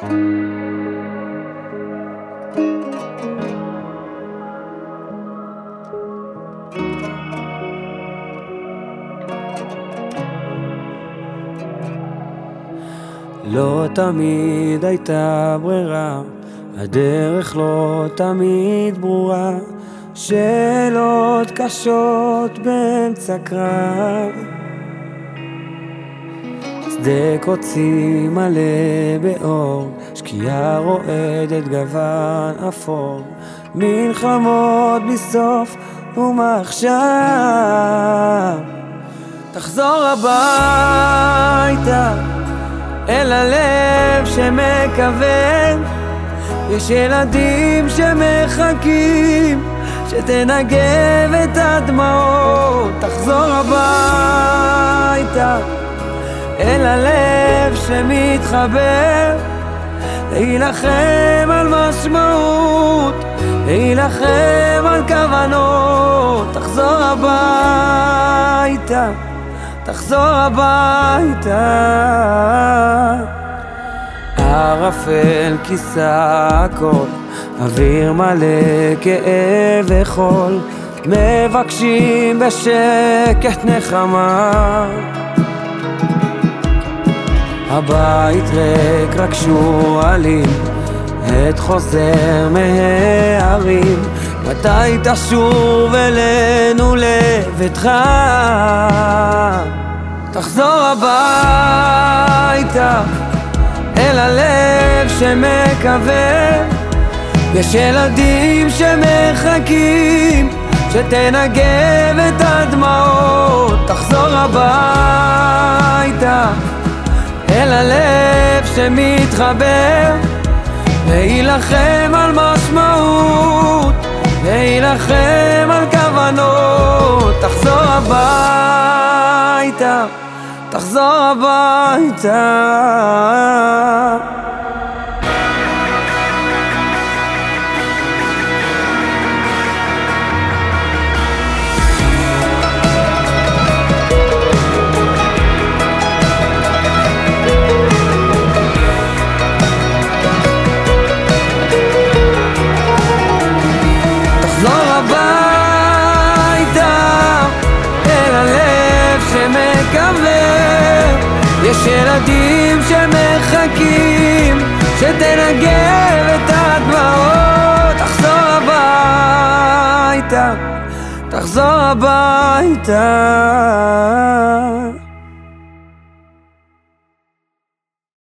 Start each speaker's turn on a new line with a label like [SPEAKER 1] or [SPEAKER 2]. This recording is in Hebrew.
[SPEAKER 1] לא תמיד הייתה ברירה, הדרך לא תמיד ברורה, שאלות קשות באמצע קרב. שדה קוצים מלא באור, שקיעה רועדת גוון אפור, מלחמות בלי סוף ומה עכשיו? תחזור הביתה אל הלב שמכוון. יש ילדים שמחכים שתנגב את הדמעות. תחזור הביתה אל הלב שמתחבר. להילחם על משמעות להילחם על כוונות. תחזור הביתה תחזור הביתה. ערפל כיסה הכל, אוויר מלא כאב וחול, מבקשים בשקט נחמה. הבית ריק, רק שועלים, עת חוזר מההרים, מתי תשוב אלינו לביתך? תחזור הביתה אל הלב שמקווה. יש ילדים שמחכים שתנגב את הדמעות. תחזור הביתה אל הלב שמתחבר להילחם על משמעות להילחם על כוונות. תחזור הביתה תחזור הביתה יש ילדים שמחכים שתנגב את הדמעות. תחזור הביתה תחזור הביתה